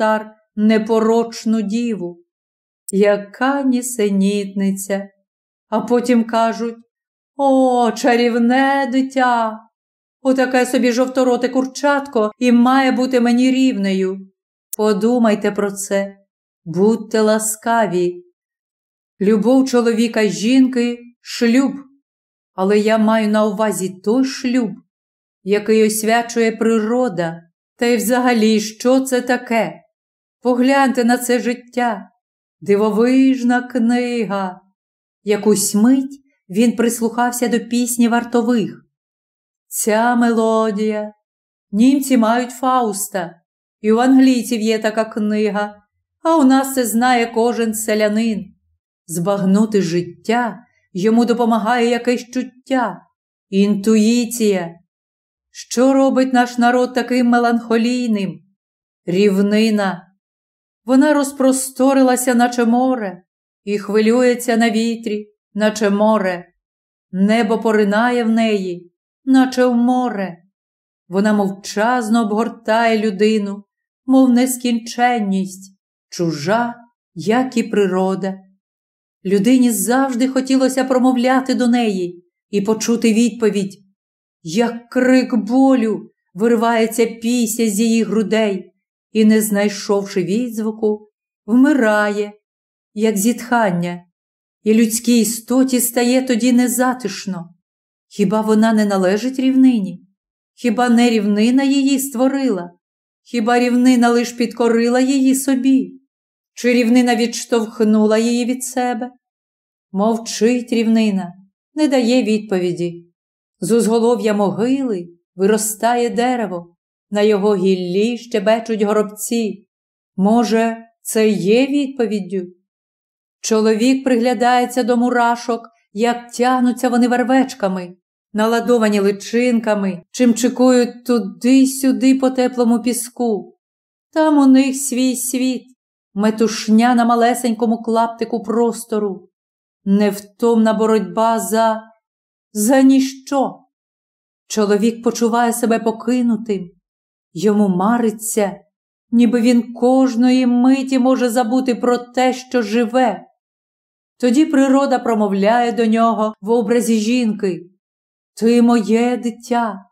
вівтар непорочну діву. Яка нісенітниця. А потім кажуть О, чарівне дитя! Отаке собі жовтороте курчатко і має бути мені рівнею. Подумайте про це, будьте ласкаві. Любов чоловіка й жінки шлюб, але я маю на увазі той шлюб, який освячує природа, та й взагалі, що це таке? Погляньте на це життя, дивовижна книга. Якусь мить він прислухався до пісні вартових. Ця мелодія. Німці мають Фауста, і у англійців є така книга, а у нас це знає кожен селянин. Збагнути життя йому допомагає якесь чуття, інтуїція. Що робить наш народ таким меланхолійним? Рівнина. Вона розпросторилася, наче море, і хвилюється на вітрі, наче море. Небо поринає в неї, наче в море. Вона мовчазно обгортає людину, мов нескінченність, чужа, як і природа. Людині завжди хотілося промовляти до неї і почути відповідь. Як крик болю виривається пісня з її грудей і, не знайшовши відзвуку, вмирає, як зітхання, і людській істоті стає тоді незатишно. Хіба вона не належить рівнині? Хіба не рівнина її створила? Хіба рівнина лиш підкорила її собі? Чи рівнина відштовхнула її від себе? Мовчить рівнина, не дає відповіді. З узголов'я могили виростає дерево, на його гіллі щебечуть горобці. Може, це є відповіддю? Чоловік приглядається до мурашок, як тягнуться вони вервечками, наладовані личинками, чим чекують туди-сюди по теплому піску. Там у них свій світ, метушня на малесенькому клаптику простору, невтомна боротьба за за ніщо. Чоловік почуває себе покинутим, йому мариться, ніби він кожної миті може забути про те, що живе. Тоді природа промовляє до нього в образі жінки. Ти моє дитя,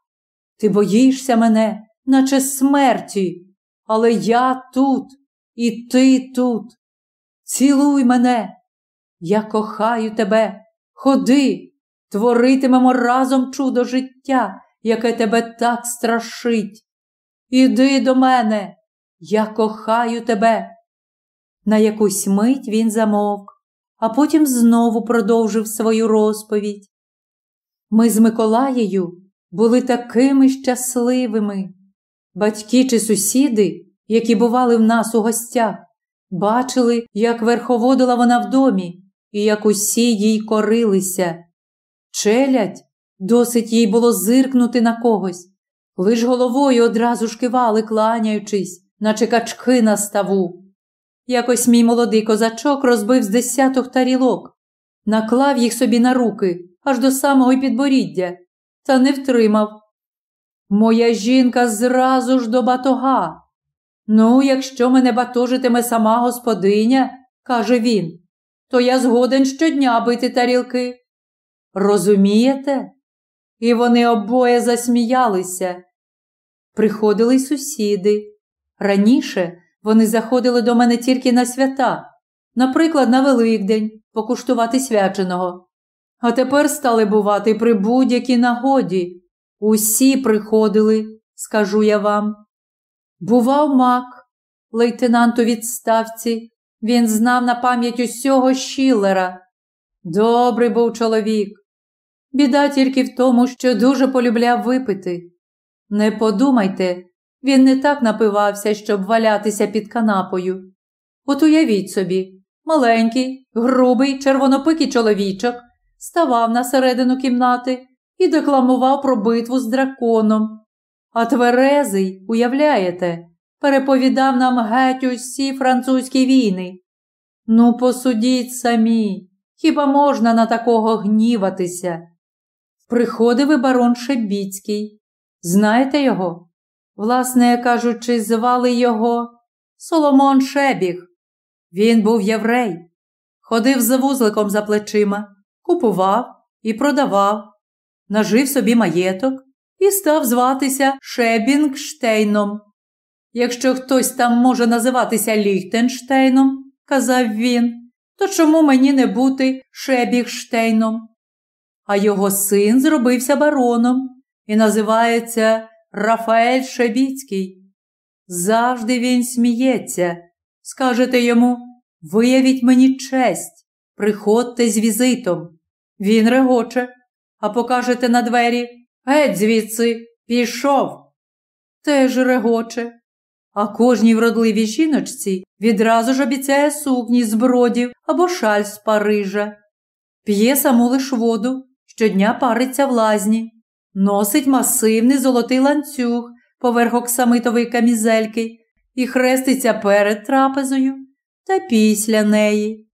ти боїшся мене, наче смерті, але я тут і ти тут. Цілуй мене, я кохаю тебе, ходи, творитимемо разом чудо життя, яке тебе так страшить. Іди до мене, я кохаю тебе. На якусь мить він замовк, а потім знову продовжив свою розповідь. Ми з Миколаєю були такими щасливими. Батьки чи сусіди, які бували в нас у гостях, бачили, як верховодила вона в домі і як усі їй корилися. Челядь досить їй було зиркнути на когось, лиш головою одразу ж кивали, кланяючись, наче качки на ставу. Якось мій молодий козачок розбив з десяток тарілок, наклав їх собі на руки аж до самого підборіддя, та не втримав. Моя жінка зразу ж до батога. Ну, якщо мене батожитиме сама господиня, каже він, то я згоден щодня бити тарілки. Розумієте? І вони обоє засміялися. Приходили й сусіди. Раніше вони заходили до мене тільки на свята, наприклад, на Великдень покуштувати свяченого. А тепер стали бувати при будь-якій нагоді. Усі приходили, скажу я вам. Бував мак, лейтенант у відставці, він знав на пам'ять усього Шіллера. Добрий був чоловік. Біда тільки в тому, що дуже полюбляв випити. Не подумайте, він не так напивався, щоб валятися під канапою. От уявіть собі, маленький, грубий, червонопикий чоловічок ставав на середину кімнати і декламував про битву з драконом. А тверезий, уявляєте, переповідав нам геть усі французькі війни. Ну, посудіть самі, хіба можна на такого гніватися? Приходив і барон Шебіцький. Знаєте його? Власне кажучи, звали його Соломон Шебіг. Він був єврей, ходив за вузликом за плечима, купував і продавав, нажив собі маєток і став зватися Шебінгштейном. Якщо хтось там може називатися Ліхтенштейном, казав він, то чому мені не бути Шебігштейном? А його син зробився бароном і називається Рафаель Шебіцький. Завжди він сміється. Скажете йому виявіть мені честь, приходьте з візитом. Він регоче, а покажете на двері геть звідси, пішов. Теж регоче. А кожній вродливій жіночці відразу ж обіцяє сукні з бродів або шаль з Парижа. П'є саму лиш воду, щодня париться в лазні, носить масивний золотий ланцюг поверх оксамитової камізельки і хреститься перед трапезою та після неї.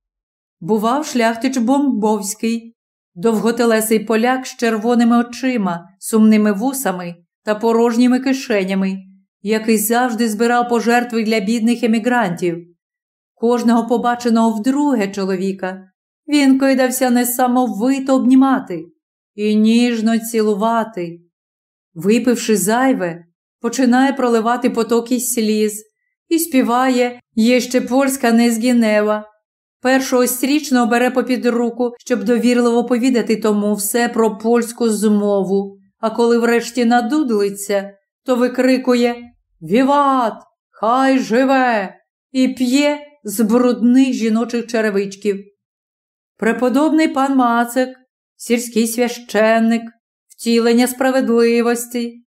Бував шляхтич Бомбовський, довготелесий поляк з червоними очима, сумними вусами та порожніми кишенями, який завжди збирав пожертви для бідних емігрантів. Кожного побаченого вдруге чоловіка він кидався несамовито обнімати і ніжно цілувати. Випивши зайве, починає проливати потоки сліз і співає є ще польська незгінева. Першого стрічного бере попід руку, щоб довірливо повідати тому все про польську змову, а коли врешті надудлиться, то викрикує Віват! Хай живе! і п'є з брудних жіночих черевичків. Преподобний пан Мацик, сільський священник, втілення справедливості.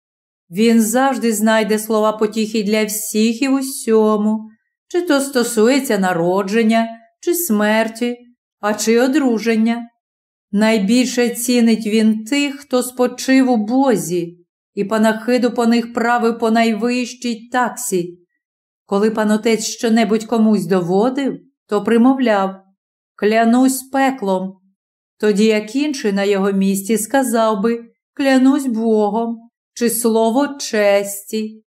Він завжди знайде слова потіхи для всіх і в усьому, чи то стосується народження, чи смерті, а чи одруження. Найбільше цінить він тих, хто спочив у Бозі, і панахиду по них правив по найвищій таксі. Коли панотець щонебудь комусь доводив, то примовляв Клянусь пеклом. Тоді як інший на його місці сказав би Клянусь Богом чи слово честі.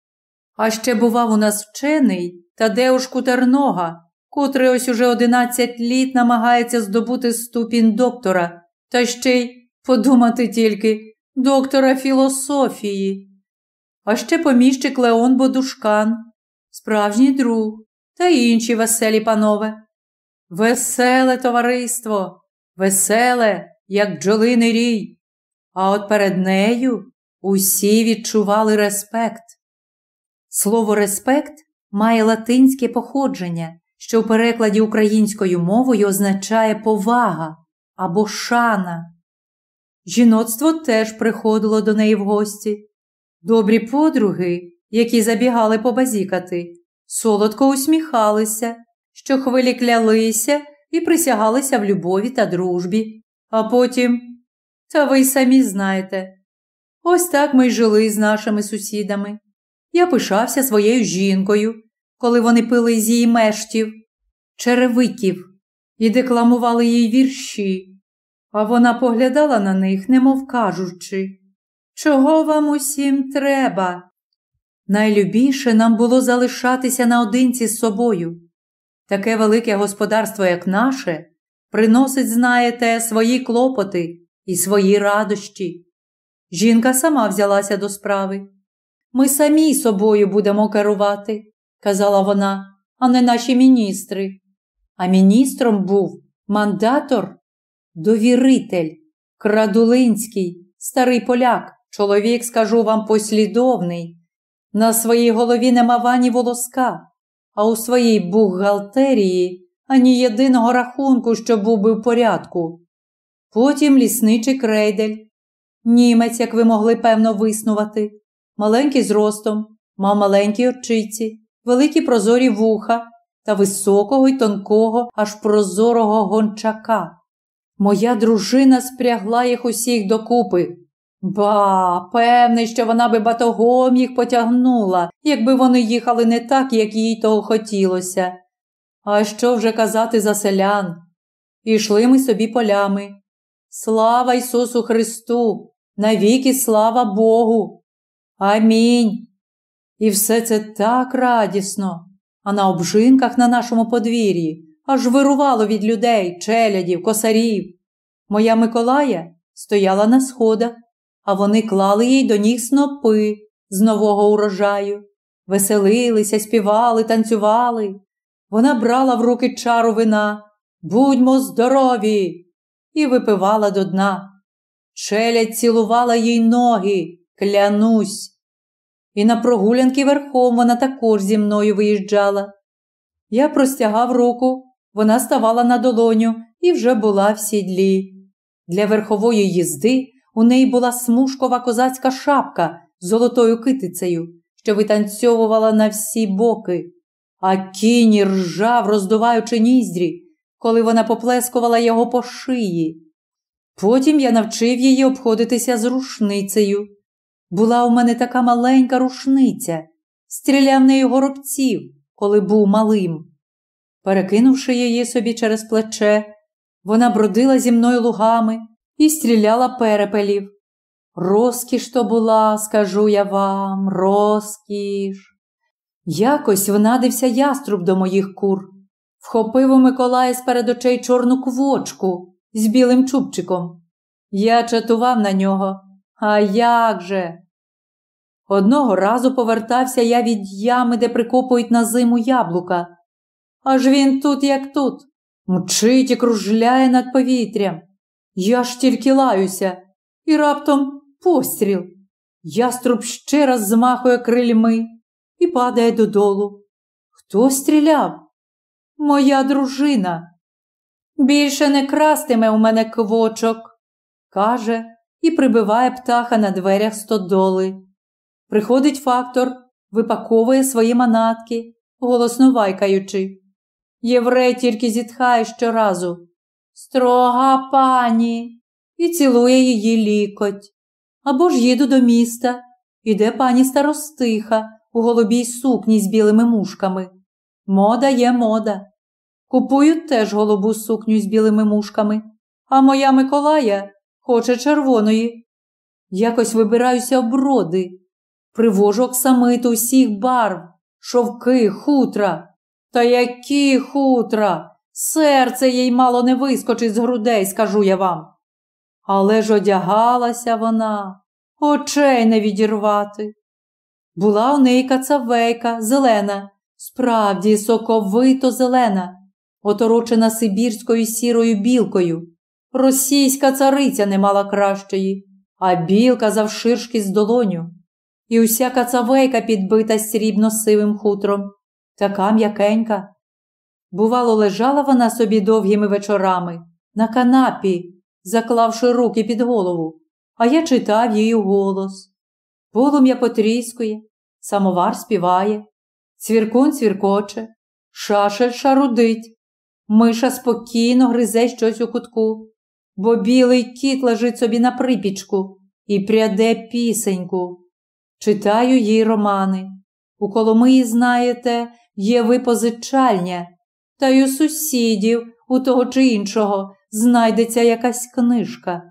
А ще бував у нас вчений Тадеуш Кутернога, котрий ось уже одинадцять літ намагається здобути ступінь доктора, та ще й подумати тільки доктора філософії. А ще поміщик Леон Бодушкан, справжній друг та інші веселі панове. Веселе товариство, веселе, як бджолиний рій, а от перед нею усі відчували респект. Слово респект має латинське походження, що в перекладі українською мовою означає повага або шана. Жіноцтво теж приходило до неї в гості. Добрі подруги, які забігали побазікати, солодко усміхалися, що хвилі клялися і присягалися в любові та дружбі, а потім, та ви й самі знаєте, ось так ми й жили з нашими сусідами. Я пишався своєю жінкою, коли вони пили з її мештів, черевиків і декламували їй вірші, а вона поглядала на них, немов кажучи, чого вам усім треба? Найлюбіше нам було залишатися наодинці з собою. Таке велике господарство, як наше, приносить, знаєте, свої клопоти і свої радощі. Жінка сама взялася до справи. Ми самі собою будемо керувати, казала вона, а не наші міністри. А міністром був мандатор, довіритель, Крадулинський, старий поляк, чоловік, скажу вам, послідовний. На своїй голові нема вані волоска, а у своїй бухгалтерії ані єдиного рахунку, що був би в порядку. Потім лісничий крейдель, німець, як ви могли певно виснувати, маленький зростом, мав маленькі очиці, великі прозорі вуха та високого й тонкого, аж прозорого гончака. Моя дружина спрягла їх усіх докупи. Ба, певний, що вона би батогом їх потягнула, якби вони їхали не так, як їй того хотілося. А що вже казати за селян? Ішли ми собі полями. Слава Ісусу Христу! Навіки слава Богу! Амінь. І все це так радісно. а на обжинках на нашому подвір'ї аж вирувало від людей, челядів, косарів. Моя Миколая стояла на сходах, а вони клали їй до ніг снопи з нового урожаю, веселилися, співали, танцювали. Вона брала в руки чару вина, будьмо здорові, і випивала до дна. Челядь цілувала їй ноги, клянусь. І на прогулянки верхом вона також зі мною виїжджала. Я простягав руку, вона ставала на долоню і вже була в сідлі. Для верхової їзди у неї була смужкова козацька шапка з золотою китицею, що витанцьовувала на всі боки, а кінь ржав, роздуваючи ніздрі, коли вона поплескувала його по шиї. Потім я навчив її обходитися з рушницею. Була у мене така маленька рушниця, стріляв нею горобців, коли був малим. Перекинувши її собі через плече, вона бродила зі мною лугами і стріляла перепелів. Розкіш то була, скажу я вам, розкіш. Якось внадився яструб до моїх кур, вхопив у Миколая з перед очей чорну квочку з білим чубчиком. Я чатував на нього. А як же? Одного разу повертався я від ями, де прикопують на зиму яблука. Аж він тут, як тут, мчить і кружляє над повітрям. Я ж тільки лаюся, і раптом постріл. Яструб ще раз змахує крильми і падає додолу. Хто стріляв? Моя дружина. Більше не крастиме у мене квочок, каже і прибиває птаха на дверях стодоли. Приходить фактор, випаковує свої манатки, голосно вайкаючи. Єврей тільки зітхає щоразу. Строга пані, і цілує її лікоть. Або ж їду до міста, іде пані старостиха у голубій сукні з білими мушками. Мода є мода. Купують теж голубу сукню з білими мушками, а моя Миколая хоче червоної. Якось вибираюся в броди, привожу оксамиту усіх барв, шовки, хутра. Та які хутра! Серце їй мало не вискочить з грудей, скажу я вам. Але ж одягалася вона, очей не відірвати. Була у неї кацавейка, зелена, справді соковито зелена, оторочена сибірською сірою білкою. Російська цариця не мала кращої, а білка завширшки з долоню. І уся кацавейка підбита срібно сивим хутром, така м'якенька. Бувало, лежала вона собі довгими вечорами на канапі, заклавши руки під голову, а я читав її голос. Полум'я потріскує, самовар співає, цвіркун цвіркоче, шашель шарудить, миша спокійно гризе щось у кутку, бо білий кіт лежить собі на припічку і пряде пісеньку. Читаю їй романи. У Коломиї, знаєте, є випозичальня, та й у сусідів, у того чи іншого, знайдеться якась книжка.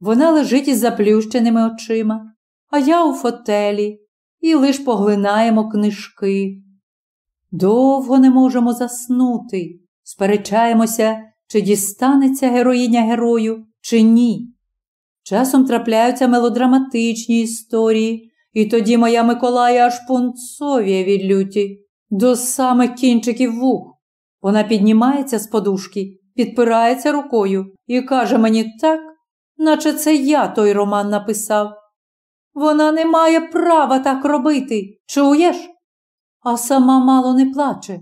Вона лежить із заплющеними очима, а я у фотелі і лиш поглинаємо книжки. Довго не можемо заснути, сперечаємося, чи дістанеться героїня герою, чи ні. Часом трапляються мелодраматичні історії, і тоді моя Миколая аж пунцовіє від люті, до самих кінчиків вух. Вона піднімається з подушки, підпирається рукою і каже мені так, наче це я той роман написав. Вона не має права так робити, чуєш? А сама мало не плаче.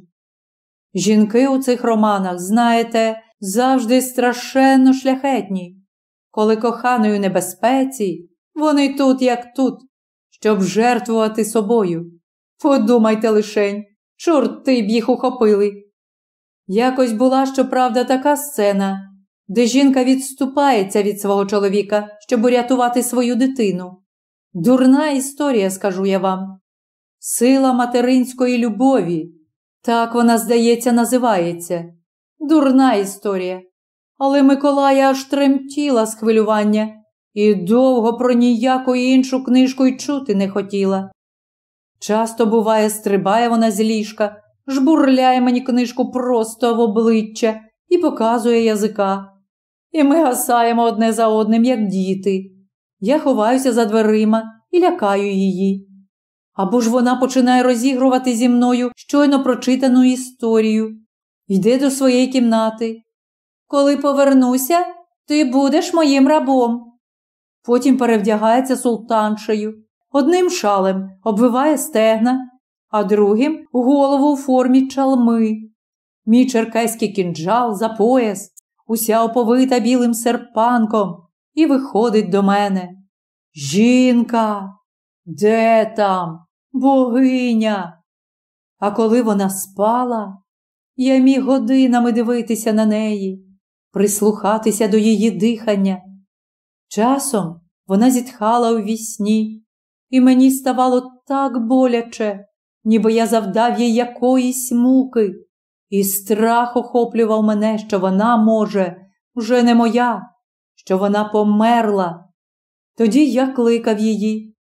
Жінки у цих романах, знаєте, завжди страшенно шляхетні. Коли коханою небезпеці, вони тут, як тут, щоб жертвувати собою. Подумайте лишень, чорти б їх ухопили. Якось була, щоправда, така сцена, де жінка відступається від свого чоловіка, щоб урятувати свою дитину. Дурна історія, скажу я вам. Сила материнської любові. Так вона, здається, називається. Дурна історія. Але Миколая аж тремтіла з хвилювання і довго про ніяку іншу книжку й чути не хотіла. Часто, буває, стрибає вона з ліжка, жбурляє мені книжку просто в обличчя і показує язика. І ми гасаємо одне за одним, як діти. Я ховаюся за дверима і лякаю її. Або ж вона починає розігрувати зі мною щойно прочитану історію, йде до своєї кімнати. Коли повернуся, ти будеш моїм рабом. Потім перевдягається султаншею, одним шалем обвиває стегна, а другим голову у формі чалми. Мій черкеський кінджал за пояс, уся оповита білим серпанком, і виходить до мене. Жінка, де там? Богиня? А коли вона спала, я міг годинами дивитися на неї, прислухатися до її дихання. Часом вона зітхала у вісні, і мені ставало так боляче, ніби я завдав їй якоїсь муки, і страх охоплював мене, що вона, може, вже не моя, що вона померла. Тоді я кликав її.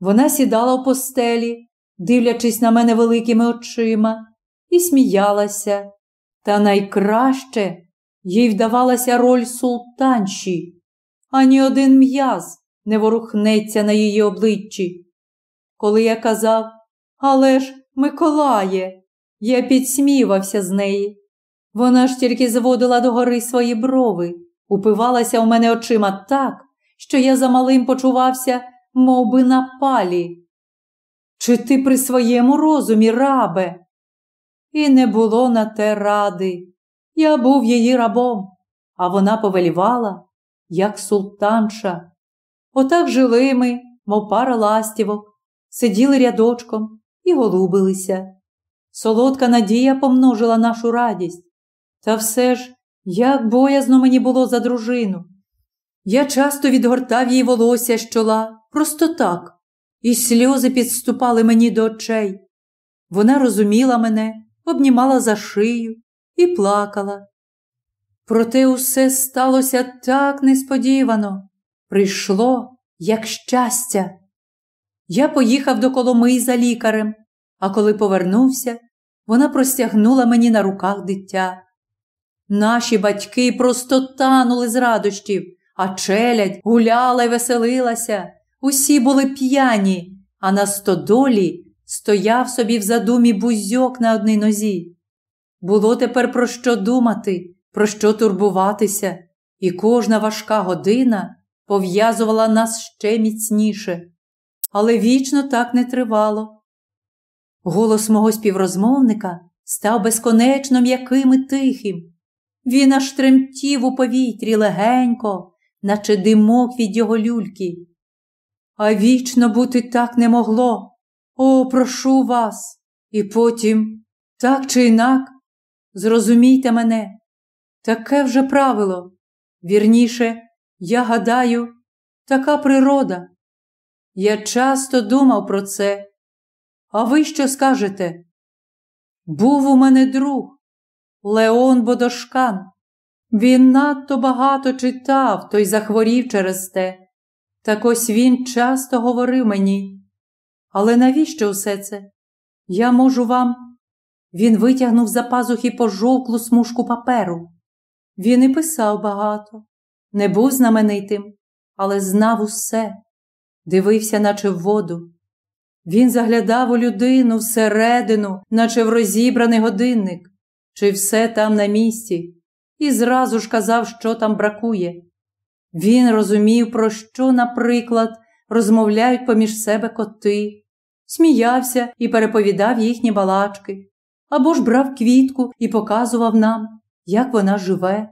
Вона сідала в постелі, дивлячись на мене великими очима, і сміялася. Та найкраще їй вдавалася роль султанші, ані один м'яз не ворухнеться на її обличчі. Коли я казав, але ж, Миколає, я підсмівався з неї. Вона ж тільки зводила догори свої брови, упивалася у мене очима так, що я за малим почувався, мов би, на палі. Чи ти при своєму розумі, рабе? І не було на те ради. Я був її рабом, а вона повелівала, як султанша. Отак жили ми, мов пара ластівок, сиділи рядочком і голубилися. Солодка надія помножила нашу радість. Та все ж, як боязно мені було за дружину. Я часто відгортав їй волосся з чола, просто так, і сльози підступали мені до очей. Вона розуміла мене, обнімала за шию і плакала. Проте усе сталося так несподівано, прийшло, як щастя. Я поїхав до Коломиї за лікарем, а коли повернувся, вона простягнула мені на руках дитя. Наші батьки просто танули з радощів, а челядь гуляла й веселилася. Усі були п'яні, а на стодолі стояв собі в задумі бузьок на одній нозі. Було тепер про що думати, про що турбуватися, і кожна важка година пов'язувала нас ще міцніше. Але вічно так не тривало. Голос мого співрозмовника став безконечно м'яким і тихим. Він аж тремтів у повітрі легенько, наче димок від його люльки. А вічно бути так не могло. О, прошу вас. І потім, так чи інак, зрозумійте мене, таке вже правило. Вірніше, я гадаю, така природа. Я часто думав про це. А ви що скажете? Був у мене друг Леон Бодошкан. Він надто багато читав, той захворів через те. Так ось він часто говорив мені. Але навіщо все це? Я можу вам. Він витягнув за пазухи пожовклу смужку паперу. Він і писав багато, не був знаменитим, але знав усе, дивився, наче в воду. Він заглядав у людину всередину, наче в розібраний годинник, чи все там на місці, і зразу ж казав, що там бракує. Він розумів, про що, наприклад, розмовляють поміж себе коти, сміявся і переповідав їхні балачки, або ж брав квітку і показував нам, як вона живе,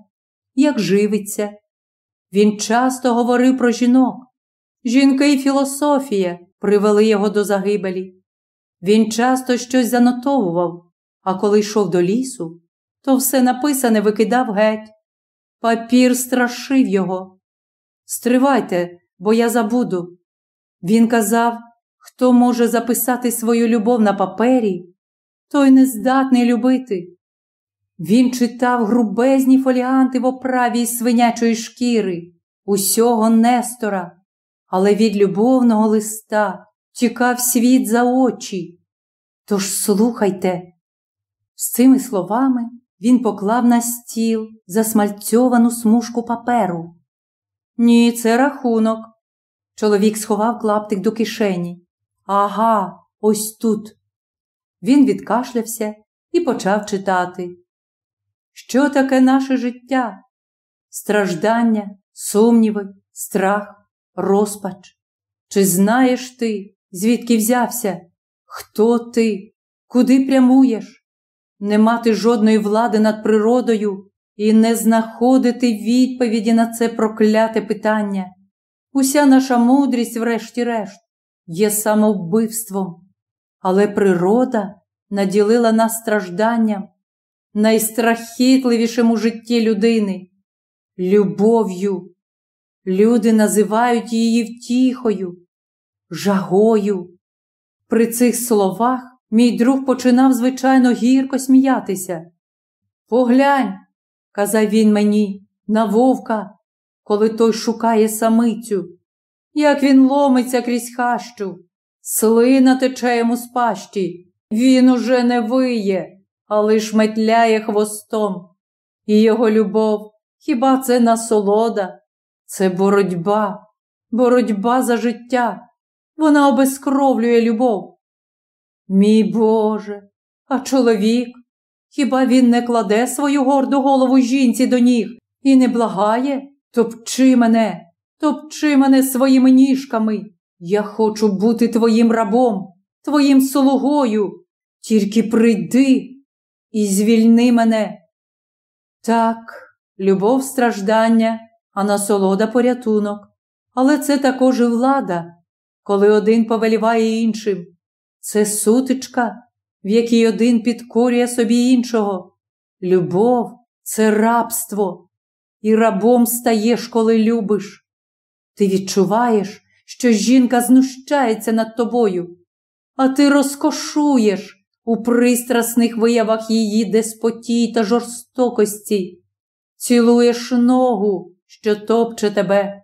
як живиться. Він часто говорив про жінок. Жінки і філософія привели його до загибелі. Він часто щось занотовував, а коли йшов до лісу, то все написане викидав геть. Папір страшив його. Стривайте, бо я забуду. Він казав, хто може записати свою любов на папері, той не здатний любити. Він читав грубезні фоліанти в оправі із свинячої шкіри, усього Нестора, але від любовного листа тікав світ за очі. Тож слухайте, З цими словами він поклав на стіл засмальцьовану смужку паперу. Ні, це рахунок. Чоловік сховав клаптик до кишені. Ага, ось тут. Він відкашлявся і почав читати. Що таке наше життя? Страждання, сумніви, страх, розпач. Чи знаєш ти, звідки взявся? Хто ти? Куди прямуєш? Не мати жодної влади над природою і не знаходити відповіді на це прокляте питання. Уся наша мудрість, врешті-решт, є самовбивством, але природа наділила нас стражданням, найстрахітливішим у житті людини, любов'ю. Люди називають її втіхою, жагою. При цих словах мій друг починав, звичайно, гірко сміятися. Поглянь, казав він мені, на вовка, коли той шукає самицю, як він ломиться крізь хащу, слина тече йому з пащі, він уже не виє, а лиш метляє хвостом. І його любов хіба це насолода? Це боротьба, боротьба за життя. Вона обезкровлює любов. Мій Боже, а чоловік, хіба він не кладе свою горду голову жінці до ніг і не благає? Топчи мене, топчи мене своїми ніжками. Я хочу бути твоїм рабом, твоїм слугою. Тільки прийди і звільни мене. Так, любов страждання, а насолода порятунок. Але це також і влада, коли один повеліває іншим. Це сутичка, в якій один підкорює собі іншого. Любов це рабство, і рабом стаєш, коли любиш. Ти відчуваєш, що жінка знущається над тобою, а ти розкошуєш у пристрасних виявах її деспотій та жорстокості, цілуєш ногу, що топче тебе.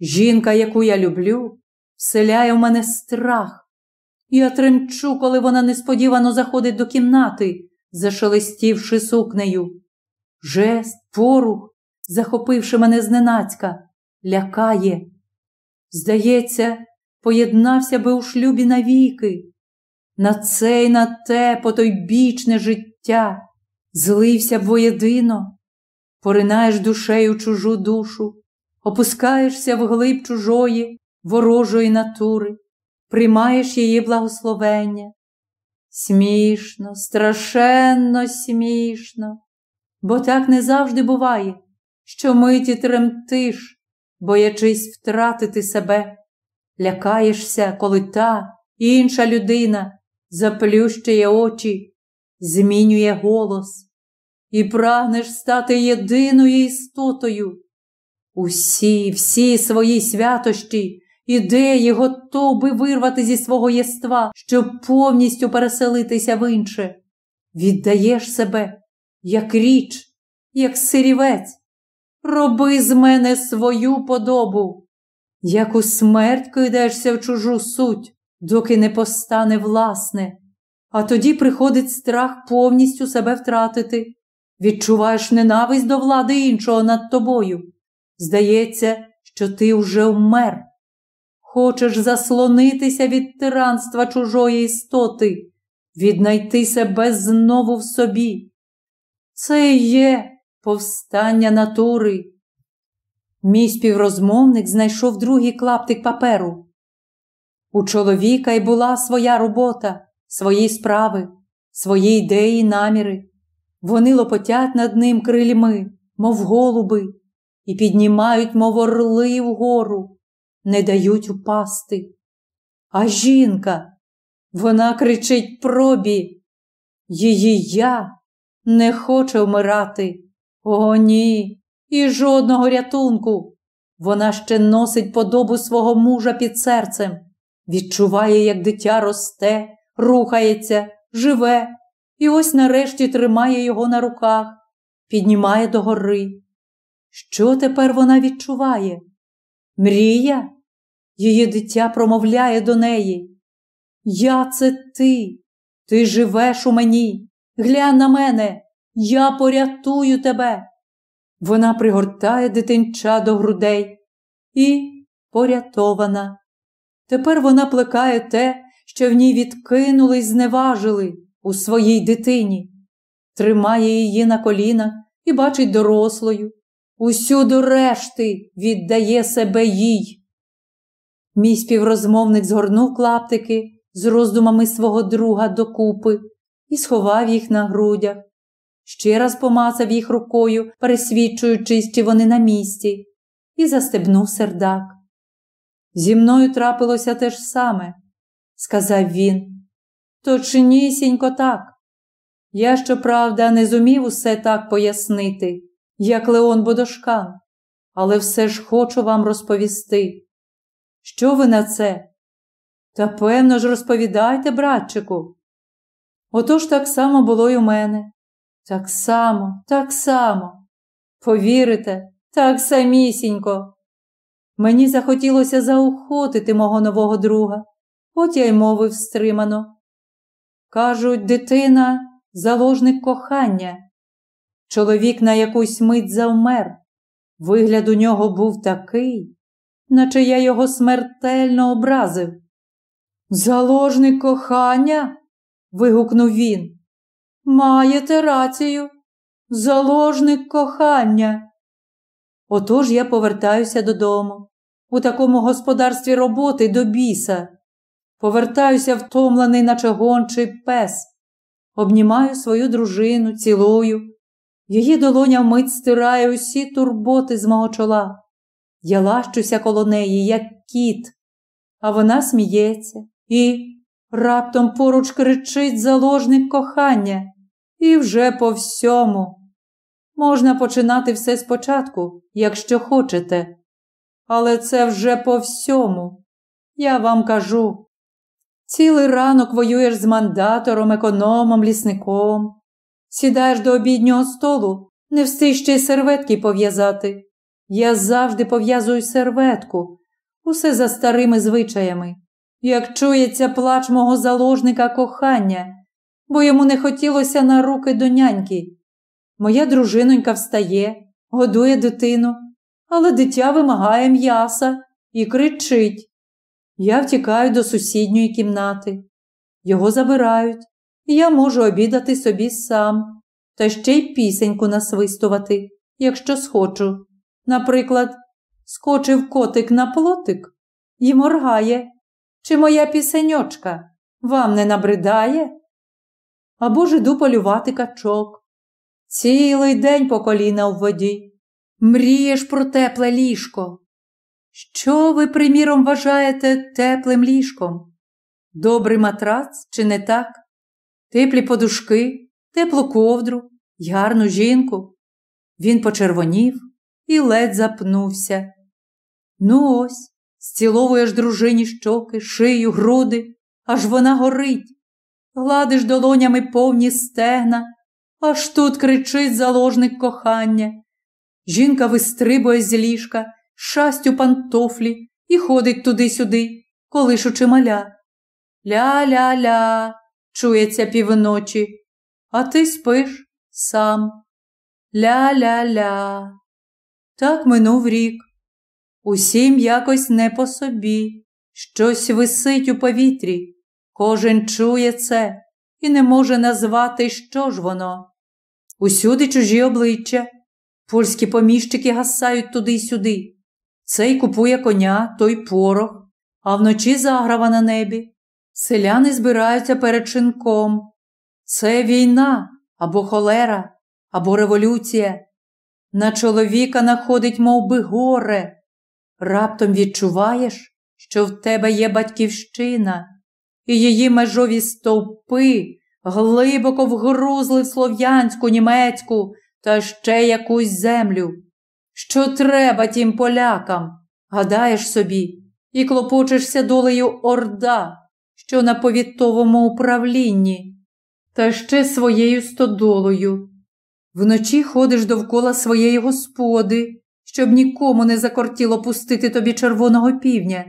Жінка, яку я люблю, вселяє в мене страх. Я тремчу, коли вона несподівано заходить до кімнати, зашелестівши сукнею. Жест, порух, захопивши мене зненацька, лякає. Здається, поєднався би у шлюбі навіки. На це й на те потойбічне життя злився б воєдино, поринаєш душею чужу душу, опускаєшся в глиб чужої, ворожої натури приймаєш її благословення. Смішно, страшенно смішно, бо так не завжди буває, що миті тремтиш, боячись втратити себе, лякаєшся, коли та інша людина заплющує очі, змінює голос і прагнеш стати єдиною істотою. Усі, всі свої святощі ідеї готовий вирвати зі свого єства, щоб повністю переселитися в інше. Віддаєш себе, як річ, як сирівець. Роби з мене свою подобу, як у смерть кидаєшся в чужу суть, доки не постане власне, а тоді приходить страх повністю себе втратити. Відчуваєш ненависть до влади іншого над тобою. Здається, що ти вже вмер. Хочеш заслонитися від тиранства чужої істоти, віднайти себе знову в собі. Це і є повстання натури. Мій співрозмовник знайшов другий клаптик паперу. У чоловіка й була своя робота, свої справи, свої ідеї й наміри. Вони лопотять над ним крильми, мов голуби, і піднімають, мов орли вгору не дають упасти. А жінка, вона кричить пробі. Її я не хоче вмирати. О, ні, і жодного рятунку. Вона ще носить подобу свого мужа під серцем, відчуває, як дитя росте, рухається, живе, і ось нарешті тримає його на руках, піднімає догори. Що тепер вона відчуває? Мрія? Її дитя промовляє до неї. Я це ти, ти живеш у мені, глянь на мене, я порятую тебе. Вона пригортає дитинча до грудей і порятована. Тепер вона плекає те, що в ній відкинули й зневажили у своїй дитині, тримає її на колінах і бачить дорослою, усю до решти віддає себе їй. Мій співрозмовник згорнув клаптики з роздумами свого друга докупи і сховав їх на грудях. Ще раз помацав їх рукою, пересвідчуючись, чи вони на місці, і застебнув сердак. Зі мною трапилося те ж саме, сказав він. Точнісінько так. Я, щоправда, не зумів усе так пояснити, як Леон Бодошкан, але все ж хочу вам розповісти. Що ви на це? Та певно ж розповідайте, братчику. Отож так само було й у мене. Так само, так само. Повірите, так самісінько. Мені захотілося заохотити мого нового друга, от я й мовив стримано. Кажуть, дитина заложник кохання. Чоловік на якусь мить завмер. Вигляд у нього був такий, наче я його смертельно образив. Заложник кохання? вигукнув він. Маєте рацію, заложник кохання. Отож я повертаюся додому, у такому господарстві роботи до біса. Повертаюся втомлений, наче гончий пес, обнімаю свою дружину, цілую. Її долоня вмить стирає усі турботи з мого чола. Я лащуся коло неї, як кіт, а вона сміється і раптом поруч кричить заложник кохання. І вже по всьому. Можна починати все спочатку, якщо хочете. Але це вже по всьому. Я вам кажу. Цілий ранок воюєш з мандатором, економом, лісником. Сідаєш до обіднього столу, не встиг ще й серветки пов'язати. Я завжди пов'язую серветку, усе за старими звичаями. Як чується плач мого заложника кохання, бо йому не хотілося на руки до няньки. Моя дружинонька встає, годує дитину, але дитя вимагає м'яса і кричить. Я втікаю до сусідньої кімнати. Його забирають, і я можу обідати собі сам, та ще й пісеньку насвистувати, якщо схочу. Наприклад, скочив котик на плотик і моргає. Чи моя пісеньочка вам не набридає? Або ж іду полювати качок. Цілий день по коліна в воді. Мрієш про тепле ліжко. Що ви, приміром, вважаєте теплим ліжком? Добрий матрац, чи не так? Теплі подушки, теплу ковдру, гарну жінку. Він почервонів і ледь запнувся. Ну ось, зціловуєш дружині щоки, шию, груди, аж вона горить. Гладиш долонями повні стегна, аж тут кричить заложник кохання. Жінка вистрибує з ліжка, шасть у пантофлі і ходить туди-сюди, колишучи маля. Ля-ля-ля, чується півночі, а ти спиш сам. Ля-ля-ля. Так минув рік. Усім якось не по собі. Щось висить у повітрі. Кожен чує це і не може назвати, що ж воно. Усюди чужі обличчя, польські поміщики гасають туди й сюди. Цей купує коня, той порох, а вночі заграва на небі. Селяни збираються перед шинком. Це війна або холера, або революція. На чоловіка находить мов би, горе. Раптом відчуваєш, що в тебе є батьківщина, і її межові стовпи глибоко вгрузли в слов'янську, німецьку та ще якусь землю. Що треба тим полякам, гадаєш собі, і клопочешся долею орда, що на повітовому управлінні, та ще своєю стодолою. Вночі ходиш довкола своєї господи, щоб нікому не закортіло пустити тобі червоного півня.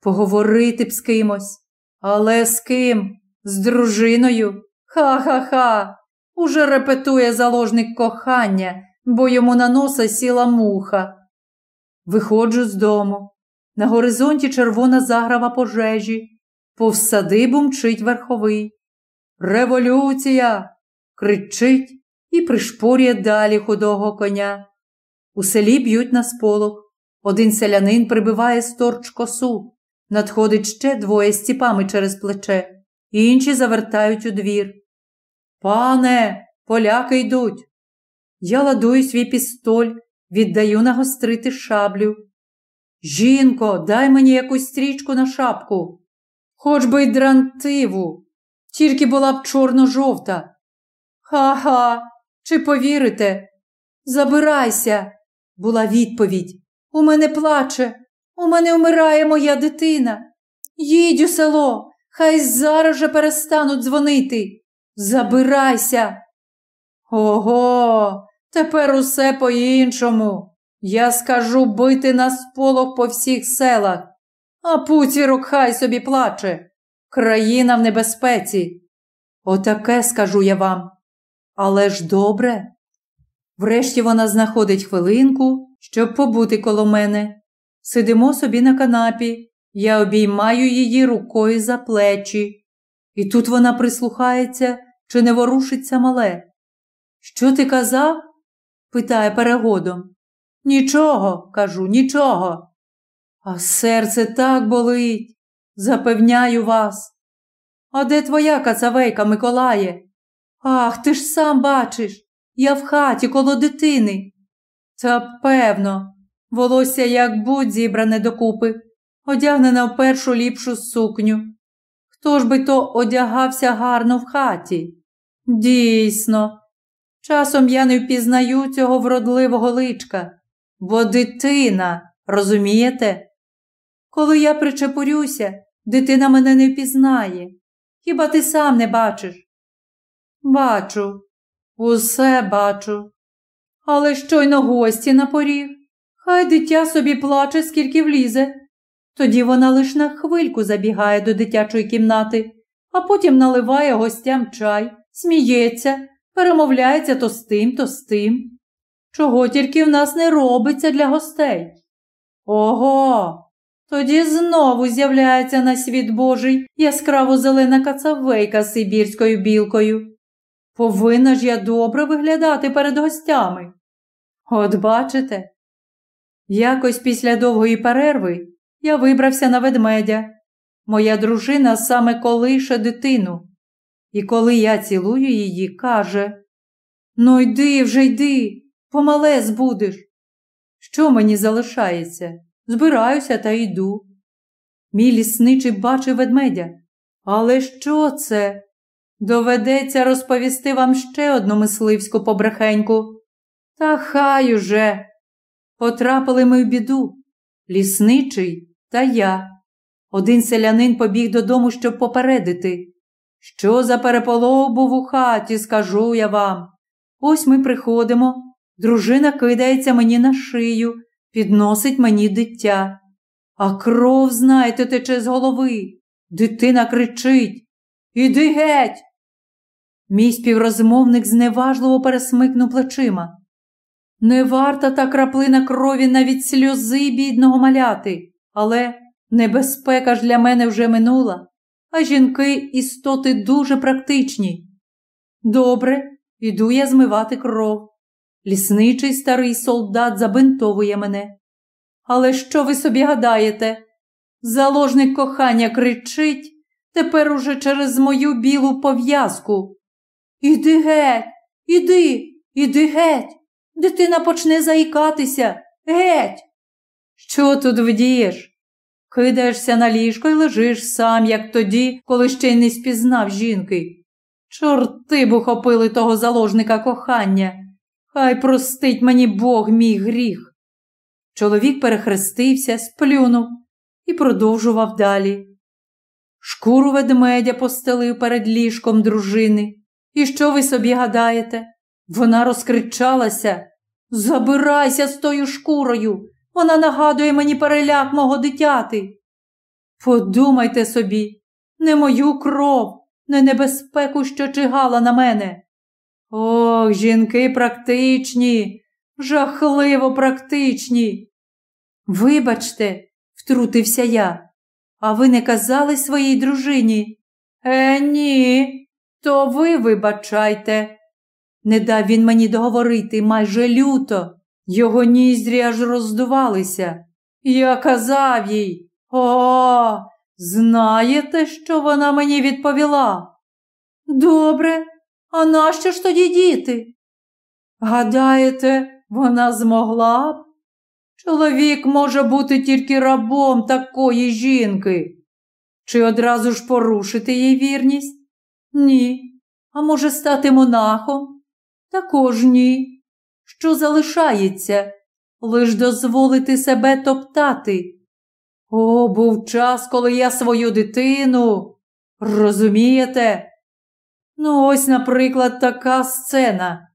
Поговорити б з кимось, але з ким? З дружиною? Ха-ха-ха. Уже репетує заложник кохання, бо йому на носа сіла муха. Виходжу з дому. На горизонті червона заграва пожежі, повз садибу мчить верховий. Революція! кричить і пришпорює далі худого коня. У селі б'ють на сполох. Один селянин прибиває сторч косу. Надходить ще двоє з ціпами через плече, інші завертають у двір. Пане, поляки йдуть. Я ладую свій пістоль, віддаю нагострити шаблю. Жінко, дай мені якусь стрічку на шапку, хоч би й дрантиву, тільки була б чорно-жовта. Ха-ха, чи повірите? Забирайся, була відповідь. У мене плаче, у мене вмирає моя дитина. Їдь у село, хай зараз же перестануть дзвонити. Забирайся. Ого, тепер усе по-іншому. Я скажу бити на сполох по всіх селах, а пуцірок хай собі плаче. Країна в небезпеці. Отаке скажу я вам. Але ж добре. Врешті вона знаходить хвилинку, щоб побути коло мене. Сидимо собі на канапі, я обіймаю її рукою за плечі. І тут вона прислухається, чи не ворушиться мале. Що ти казав? Питає перегодом. Нічого, кажу, нічого. А серце так болить, запевняю вас. А де твоя кацавейка, Миколає? Ах, ти ж сам бачиш, я в хаті коло дитини. Та певно, волосся як будь зібране докупи, одягнене в першу ліпшу сукню. Хто ж би то одягався гарно в хаті? Дійсно, часом я не впізнаю цього вродливого личка, бо дитина, розумієте? Коли я причепурюся, дитина мене не впізнає. Хіба ти сам не бачиш? Бачу, усе бачу. Але щойно гості на поріг. Хай дитя собі плаче, скільки влізе. Тоді вона лиш на хвильку забігає до дитячої кімнати, а потім наливає гостям чай, сміється, перемовляється то з тим, то з тим. Чого тільки в нас не робиться для гостей? Ого! Тоді знову з'являється на світ Божий яскраво зелена кацавейка з сибірською білкою. Повинна ж я добре виглядати перед гостями. От бачите, якось після довгої перерви я вибрався на ведмедя. Моя дружина саме колише дитину. І коли я цілую її, каже Ну, йди вже йди, помале збудеш. Що мені залишається? Збираюся та йду. Мій лісничий бачив ведмедя. Але що це? Доведеться розповісти вам ще одну мисливську побрехеньку. Та хай уже. Потрапили ми в біду. Лісничий та я. Один селянин побіг додому, щоб попередити. Що за переполох був у хаті, скажу я вам. Ось ми приходимо. Дружина кидається мені на шию, підносить мені дитя. А кров, знаєте, тече з голови. Дитина кричить Іди геть. Мій співрозмовник зневажливо пересмикнув плечима. Не варта та краплина крові навіть сльози бідного маляти, але небезпека ж для мене вже минула, а жінки істоти дуже практичні. Добре, іду я змивати кров. Лісничий старий солдат забинтовує мене. Але що ви собі гадаєте? Заложник кохання кричить тепер уже через мою білу пов'язку. Іди геть, іди, іди геть. Дитина почне заїкатися. Геть. Що тут вдієш? Кидаєшся на ліжко і лежиш сам, як тоді, коли ще й не спізнав жінки. Чорти б ухопили того заложника кохання. Хай простить мені Бог мій гріх. Чоловік перехрестився, сплюнув і продовжував далі. Шкуру ведмедя постелив перед ліжком дружини. І що ви собі гадаєте? Вона розкричалася. Забирайся з тою шкурою. Вона нагадує мені переляк мого дитяти. Подумайте собі, не мою кров, не небезпеку, що чигала на мене. Ох, жінки практичні, жахливо практичні. Вибачте, втрутився я, а ви не казали своїй дружині? Е, ні, то ви вибачайте. Не дав він мені договорити майже люто. Його ніздрі аж роздувалися. Я казав їй, о, знаєте, що вона мені відповіла? Добре, а нащо ж тоді діти? Гадаєте, вона змогла б? Чоловік може бути тільки рабом такої жінки. Чи одразу ж порушити їй вірність? Ні. А може, стати монахом? Також ні. Що залишається? Лиш дозволити себе топтати. О, був час, коли я свою дитину. Розумієте? Ну, ось, наприклад, така сцена.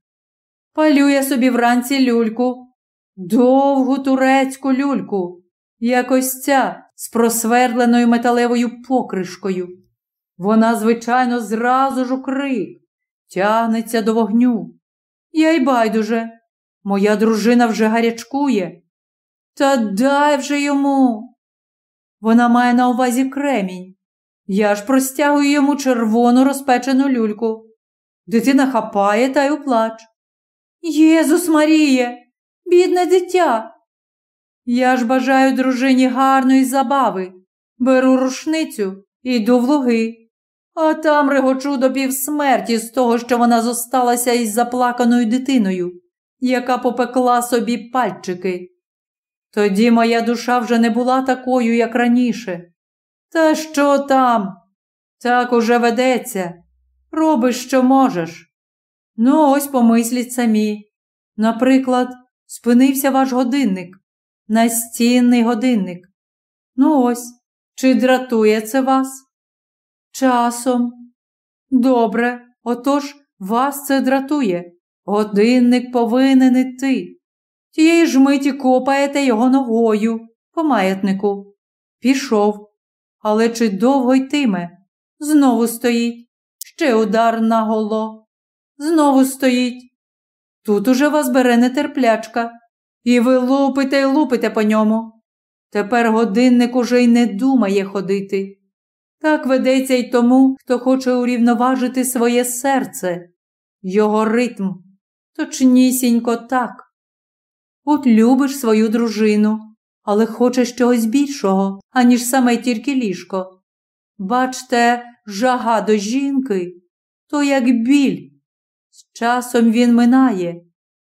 Палю я собі вранці люльку, довгу турецьку люльку, якось ця з просверленою металевою покришкою. Вона, звичайно, зразу ж у крик, тягнеться до вогню. Я й байдуже, моя дружина вже гарячкує. Та дай вже йому. Вона має на увазі кремінь. Я ж простягую йому червону розпечену люльку. Дитина хапає та й уплач. Єзус Маріє, бідне дитя. Я ж бажаю дружині гарної забави. Беру рушницю і йду в луги, а там регочу до півсмерті з того, що вона зосталася із заплаканою дитиною, яка попекла собі пальчики. Тоді моя душа вже не була такою, як раніше. Та що там? Так уже ведеться. Робиш, що можеш. Ну, ось помисліть самі. Наприклад, спинився ваш годинник, настінний годинник. Ну ось, чи дратує це вас? Часом. Добре, отож вас це дратує. Годинник повинен іти. Тієї ж миті копаєте його ногою по маятнику. Пішов. Але чи довго йтиме? Знову стоїть. Ще удар на голо. Знову стоїть. Тут уже вас бере нетерплячка. І ви лупите й лупите по ньому. Тепер годинник уже й не думає ходити. Так ведеться й тому, хто хоче урівноважити своє серце, його ритм. Точнісінько так. От любиш свою дружину, але хочеш чогось більшого, аніж саме тільки ліжко. Бачте, жага до жінки то як біль. З часом він минає.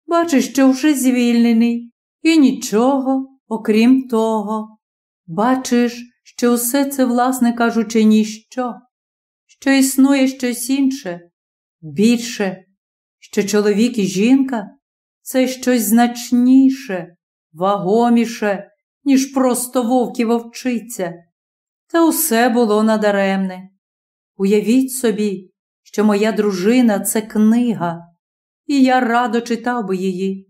Бачиш, що вже звільнений, і нічого, окрім того. Бачиш, що усе це, власне кажучи, ніщо, що існує щось інше, більше, що чоловік і жінка це щось значніше, вагоміше, ніж просто вовк і вовчиця. Та усе було надаремне. Уявіть собі, що моя дружина це книга, і я радо читав би її.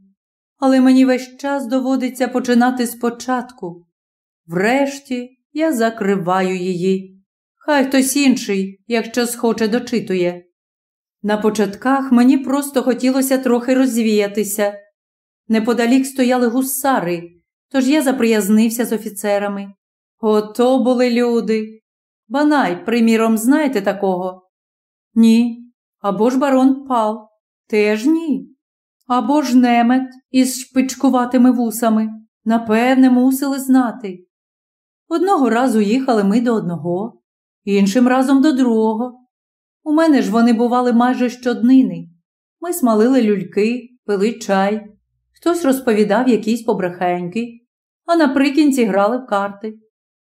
Але мені весь час доводиться починати спочатку. Врешті я закриваю її. Хай хтось інший, якщо схоче, дочитує. На початках мені просто хотілося трохи розвіятися. Неподалік стояли гусари, тож я заприязнився з офіцерами. Ото були люди. Банай, приміром, знаєте такого? Ні. Або ж барон пал. Теж ні. Або ж немет із шпичкуватими вусами. Напевне, мусили знати. Одного разу їхали ми до одного, іншим разом до другого. У мене ж вони бували майже щоднини. Ми смалили люльки, пили чай, хтось розповідав якісь побрехеньки, а наприкінці грали в карти.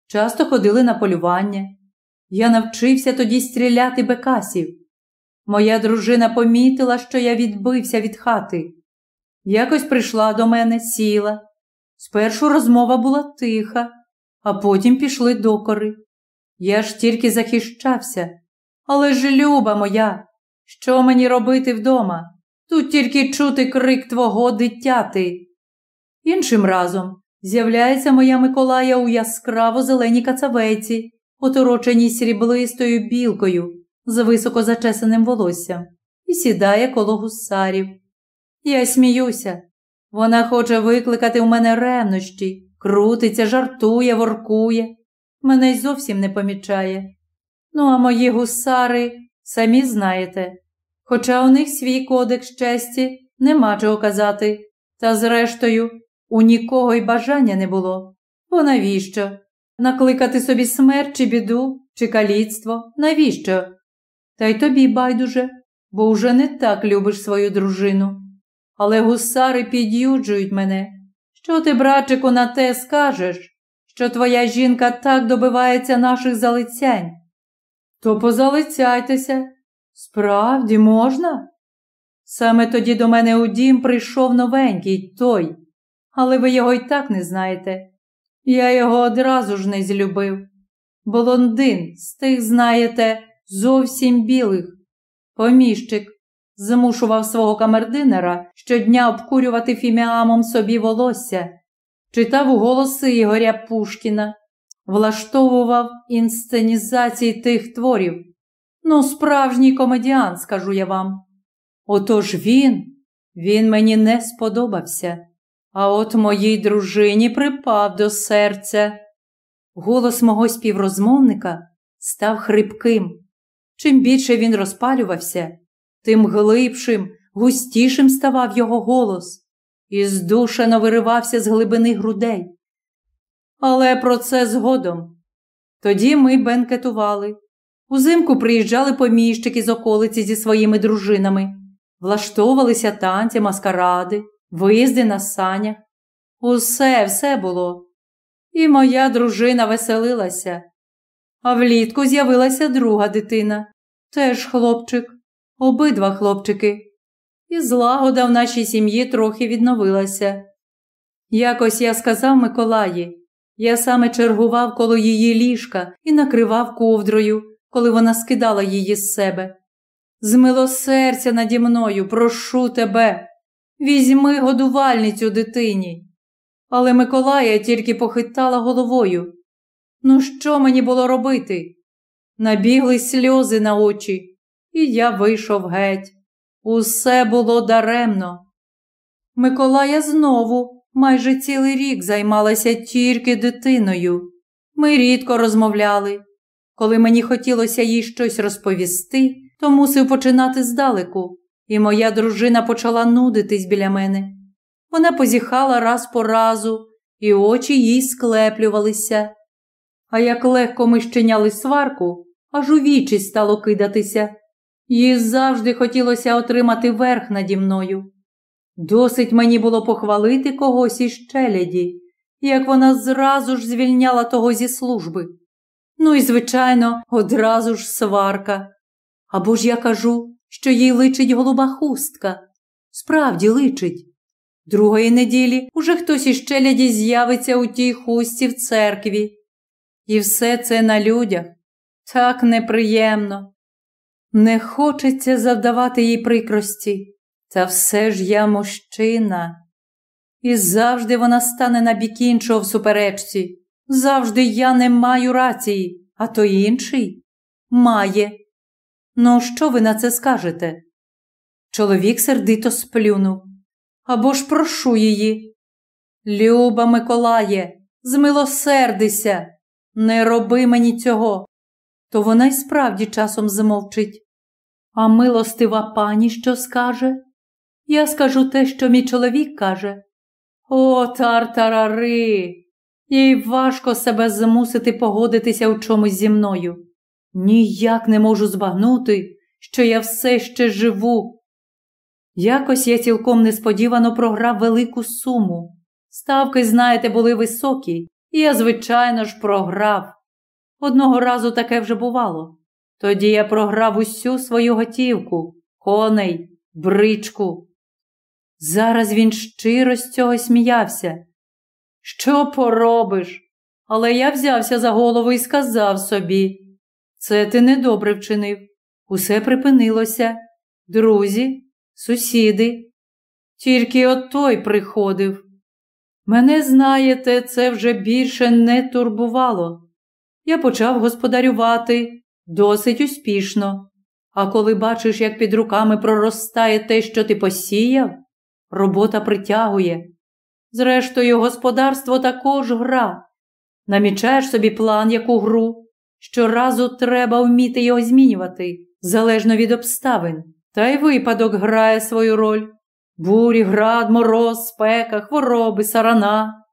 Часто ходили на полювання. Я навчився тоді стріляти бекасів. Моя дружина помітила, що я відбився від хати. Якось прийшла до мене, сіла. Спершу розмова була тиха, а потім пішли докори. Я ж тільки захищався. Але ж, люба моя, що мені робити вдома? Тут тільки чути крик твого дитяти. Іншим разом з'являється моя Миколая у яскраво зеленій кацавеці, отороченій сріблистою білкою з високо зачесаним волоссям. і сідає коло гусарів. Я сміюся. Вона хоче викликати в мене ревнощі, крутиться, жартує, воркує. Мене й зовсім не помічає. Ну, а мої гусари, самі знаєте, хоча у них свій кодекс честі, нема чого казати. Та, зрештою, у нікого й бажання не було. Бо навіщо? Накликати собі смерть чи біду, чи каліцтво? Навіщо? Та й тобі байдуже, бо вже не так любиш свою дружину. Але гусари під'юджують мене. Що ти, братчику, на те скажеш, що твоя жінка так добивається наших залицянь? То позалицяйтеся. Справді можна? Саме тоді до мене у дім прийшов новенький той, але ви його й так не знаєте. Я його одразу ж не злюбив. Болондин з тих, знаєте, зовсім білих. Поміщик змушував свого камердинера щодня обкурювати фіміамом собі волосся, читав голоси Ігоря Пушкіна, влаштовував інсценізації тих творів. Ну, справжній комедіан, скажу я вам. Отож він, він мені не сподобався, а от моїй дружині припав до серця. Голос мого співрозмовника став хрипким. Чим більше він розпалювався, тим глибшим, густішим ставав його голос і здушено виривався з глибини грудей. Але про це згодом. Тоді ми бенкетували. Узимку приїжджали поміщики з околиці зі своїми дружинами, влаштовувалися танці, маскаради, виїзди на санях. Усе, все було. І моя дружина веселилася. А влітку з'явилася друга дитина, теж хлопчик, обидва хлопчики. І злагода в нашій сім'ї трохи відновилася. Якось я сказав Миколаї, я саме чергував коло її ліжка і накривав ковдрою, коли вона скидала її з себе. Змилосердя наді мною, прошу тебе, візьми годувальницю дитині. Але Миколая тільки похитала головою. Ну, що мені було робити? Набігли сльози на очі, і я вийшов геть. Усе було даремно. Миколая знову майже цілий рік займалася тільки дитиною. Ми рідко розмовляли. Коли мені хотілося їй щось розповісти, то мусив починати здалеку, і моя дружина почала нудитись біля мене. Вона позіхала раз по разу, і очі їй склеплювалися. А як легко ми щиняли сварку, аж у вічі стало кидатися. Їй завжди хотілося отримати верх наді мною. Досить мені було похвалити когось із челяді, як вона зразу ж звільняла того зі служби. Ну і, звичайно, одразу ж сварка. Або ж я кажу, що їй личить голуба хустка. Справді личить. Другої неділі уже хтось із челяді з'явиться у тій хустці в церкві. І все це на людях так неприємно. Не хочеться завдавати їй прикрості, та все ж я мужчина. І завжди вона стане на бік іншого в суперечці. Завжди я не маю рації, а той інший має. Ну, що ви на це скажете? Чоловік сердито сплюнув. Або ж прошу її. Люба Миколає, змилосердися, не роби мені цього. То вона й справді часом змовчить. А милостива пані що скаже? Я скажу те, що мій чоловік каже. О, тартарари! Їй важко себе змусити погодитися у чомусь зі мною. Ніяк не можу збагнути, що я все ще живу. Якось я цілком несподівано програв велику суму. Ставки, знаєте, були високі, і я, звичайно ж, програв. Одного разу таке вже бувало. Тоді я програв усю свою готівку, коней, бричку. Зараз він щиро з цього сміявся. Що поробиш? Але я взявся за голову і сказав собі це ти недобре вчинив. Усе припинилося. Друзі, сусіди. Тільки от той приходив. Мене, знаєте, це вже більше не турбувало. Я почав господарювати досить успішно, А коли бачиш, як під руками проростає те, що ти посіяв, робота притягує. Зрештою, господарство також гра. Намічаєш собі план, яку гру. Щоразу треба вміти його змінювати, залежно від обставин. Та й випадок грає свою роль. Бурі, град, мороз, спека, хвороби, сарана.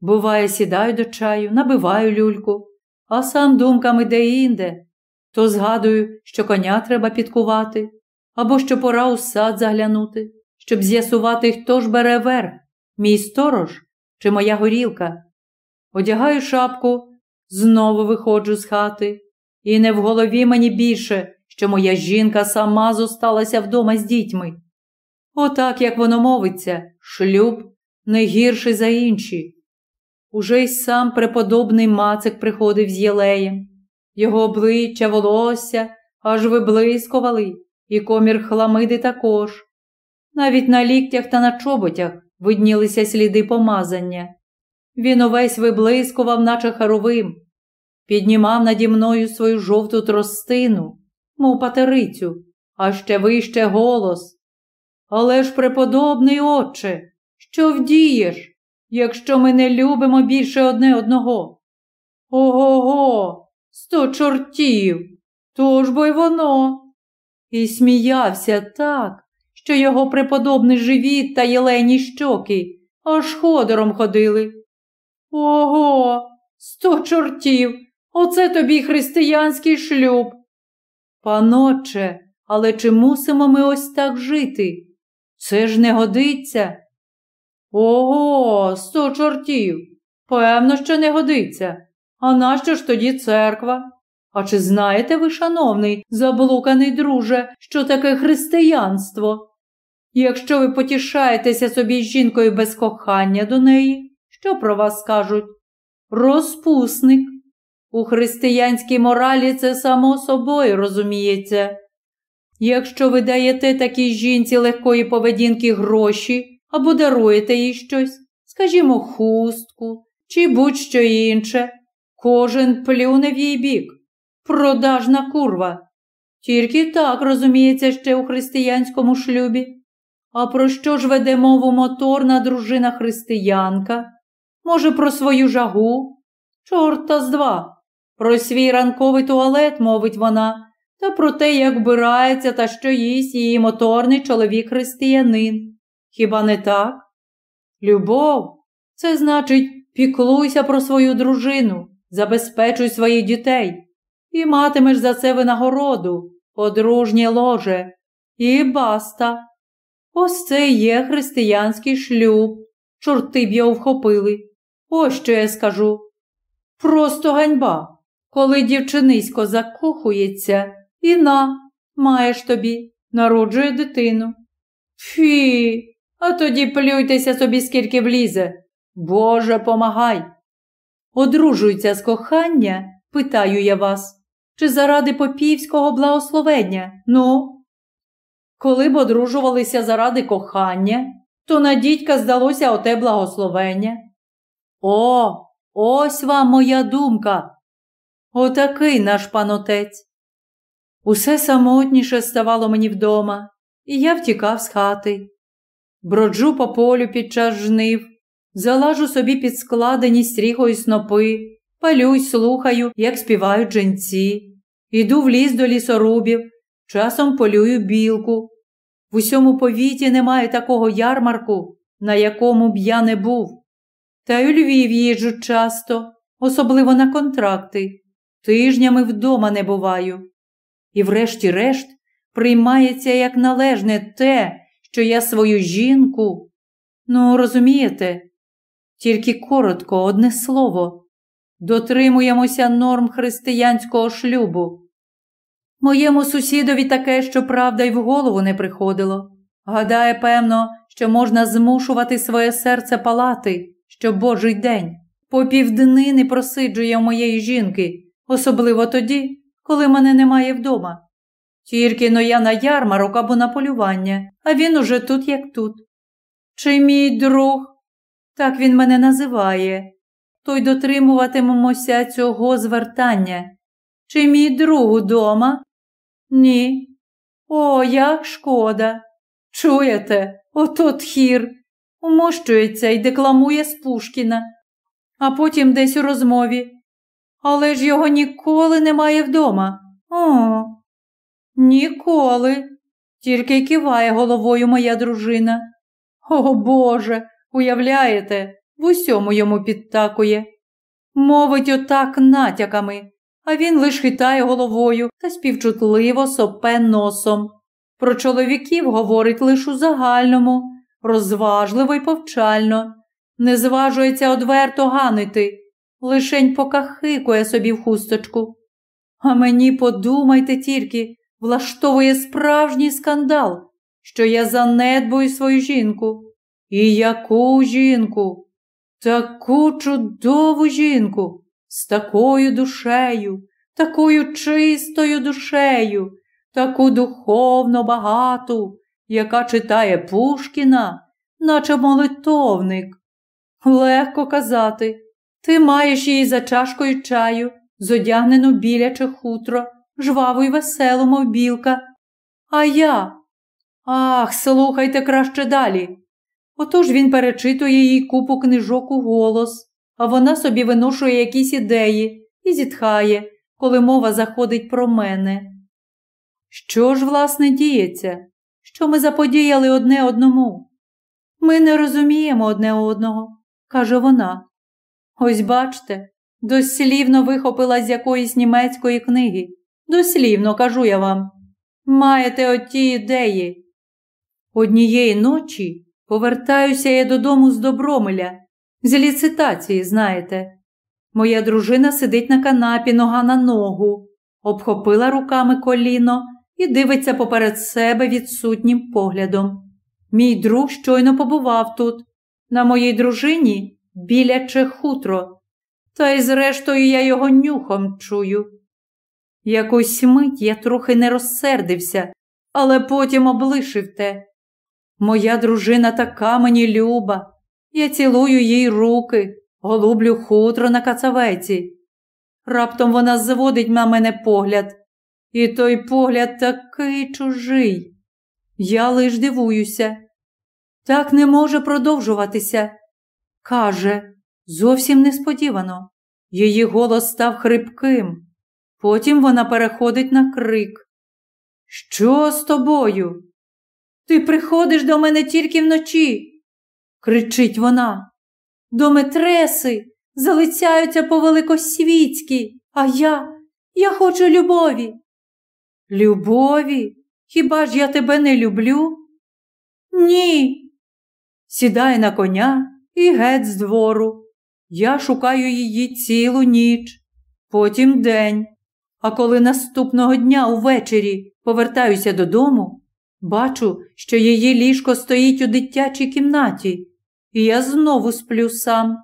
Буває, сідаю до чаю, набиваю люльку, а сам думками де-інде. То згадую, що коня треба підкувати, або що пора у сад заглянути, щоб з'ясувати, хто ж бере верх, мій сторож чи моя горілка. Одягаю шапку, знову виходжу з хати, і не в голові мені більше, що моя жінка сама зосталася вдома з дітьми. Отак, як воно мовиться, шлюб не гірший за інші. Уже й сам преподобний мацик приходив з єлеєм. Його обличчя, волосся аж виблискували, і комір хламиди також. Навіть на ліктях та на чоботях виднілися сліди помазання. Він увесь виблискував, наче харовим, піднімав наді мною свою жовту тростину, мов патерицю, а ще вище голос. Але ж, преподобний отче, що вдієш, якщо ми не любимо більше одне одного? Ого го, сто чортів, то ж бо й воно. І сміявся так, що його преподобний живіт та єлені щоки аж ходором ходили. Ого, сто чортів, оце тобі християнський шлюб. Паноче, але чи мусимо ми ось так жити? Це ж не годиться. Ого, сто чортів. Певно, що не годиться. А нащо ж тоді церква? А чи знаєте ви, шановний, заблуканий друже, що таке християнство? Якщо ви потішаєтеся собі з жінкою без кохання до неї, що про вас скажуть? Розпусник. У християнській моралі це само собою розуміється. Якщо ви даєте такій жінці легкої поведінки гроші або даруєте їй щось, скажімо, хустку чи будь-що інше, кожен плюне в її бік. Продажна курва. Тільки так розуміється ще у християнському шлюбі. А про що ж веде мову моторна дружина християнка? Може, про свою жагу? Чорта з два. Про свій ранковий туалет, мовить вона, та про те, як вбирається та що їсть її моторний чоловік християнин. Хіба не так? Любов, це значить, піклуйся про свою дружину, забезпечуй своїх дітей і матимеш за це винагороду, подружнє ложе, і баста. Ось це є християнський шлюб. Чорти б його вхопили. Ось що я скажу. Просто ганьба, коли дівчинисько закохується і на, маєш тобі, народжує дитину. Фі, а тоді плюйтеся собі, скільки влізе. Боже, помагай. Одружуються з кохання, питаю я вас, чи заради попівського благословення? Ну, коли б одружувалися заради кохання, то на дідька здалося оте благословення. О, ось вам моя думка. Отакий наш панотець. Усе самотніше ставало мені вдома, і я втікав з хати. Броджу по полю під час жнив, залажу собі під складені стріхою снопи, палю й слухаю, як співають женці. Іду в ліс до лісорубів, часом полюю білку. В усьому повіті немає такого ярмарку, на якому б я не був. Та й у Львів їжджу часто, особливо на контракти. Тижнями вдома не буваю. І, врешті-решт, приймається як належне те, що я свою жінку. Ну, розумієте, тільки коротко, одне слово. Дотримуємося норм християнського шлюбу. Моєму сусідові таке, що правда, й в голову не приходило. Гадає, певно, що можна змушувати своє серце палати, що божий день. По півднини просиджує у моєї жінки, особливо тоді, коли мене немає вдома. Тільки но я на ярмарок або на полювання, а він уже тут, як тут. Чи мій друг? Так він мене називає, то й дотримуватимемося цього звертання. Чи мій друг удома? Ні, О, як шкода. Чуєте, ото тхір умощується і декламує з Пушкіна, а потім десь у розмові. Але ж його ніколи немає вдома. О, ніколи. Тільки киває головою моя дружина. О Боже, уявляєте, в усьому йому підтакує. Мовить отак натяками, а він лиш хитає головою та співчутливо сопе носом. Про чоловіків говорить лише у загальному, розважливо й повчально, не зважується одверто ганити, лишень покахикує собі в хусточку. А мені подумайте тільки, влаштовує справжній скандал, що я занедбую свою жінку. І яку жінку? Таку чудову жінку, з такою душею, такою чистою душею, таку духовно багату, яка читає Пушкіна, наче молитовник. Легко казати, ти маєш її за чашкою чаю, зодягнену біляче хутро, жваву й веселу, мов білка. А я. Ах, слухайте краще далі. Отож він перечитує їй купу книжок у голос, а вона собі виношує якісь ідеї і зітхає, коли мова заходить про мене. Що ж, власне, діється? Що ми заподіяли одне одному? Ми не розуміємо одне одного, каже вона. Ось бачте, дослівно вихопила з якоїсь німецької книги. Дослівно, кажу я вам. Маєте оті ідеї. Однієї ночі повертаюся я додому з Добромиля, з ліцитації, знаєте. Моя дружина сидить на канапі, нога на ногу, обхопила руками коліно і дивиться поперед себе відсутнім поглядом. Мій друг щойно побував тут, на моїй дружині біляче хутро, та й зрештою я його нюхом чую. Якусь мить я трохи не розсердився, але потім облишив те. Моя дружина така мені люба, я цілую їй руки, голублю хутро на кацавеці. Раптом вона зводить на мене погляд, і той погляд такий чужий. Я лиш дивуюся. Так не може продовжуватися. Каже, зовсім несподівано. Її голос став хрипким. Потім вона переходить на крик. Що з тобою? Ти приходиш до мене тільки вночі, кричить вона. До метреси залицяються по великосвітськи, а я, я хочу любові. Любові? Хіба ж я тебе не люблю? Ні. Сідає на коня і геть з двору. Я шукаю її цілу ніч, потім день. А коли наступного дня увечері повертаюся додому, бачу, що її ліжко стоїть у дитячій кімнаті, і я знову сплю сам.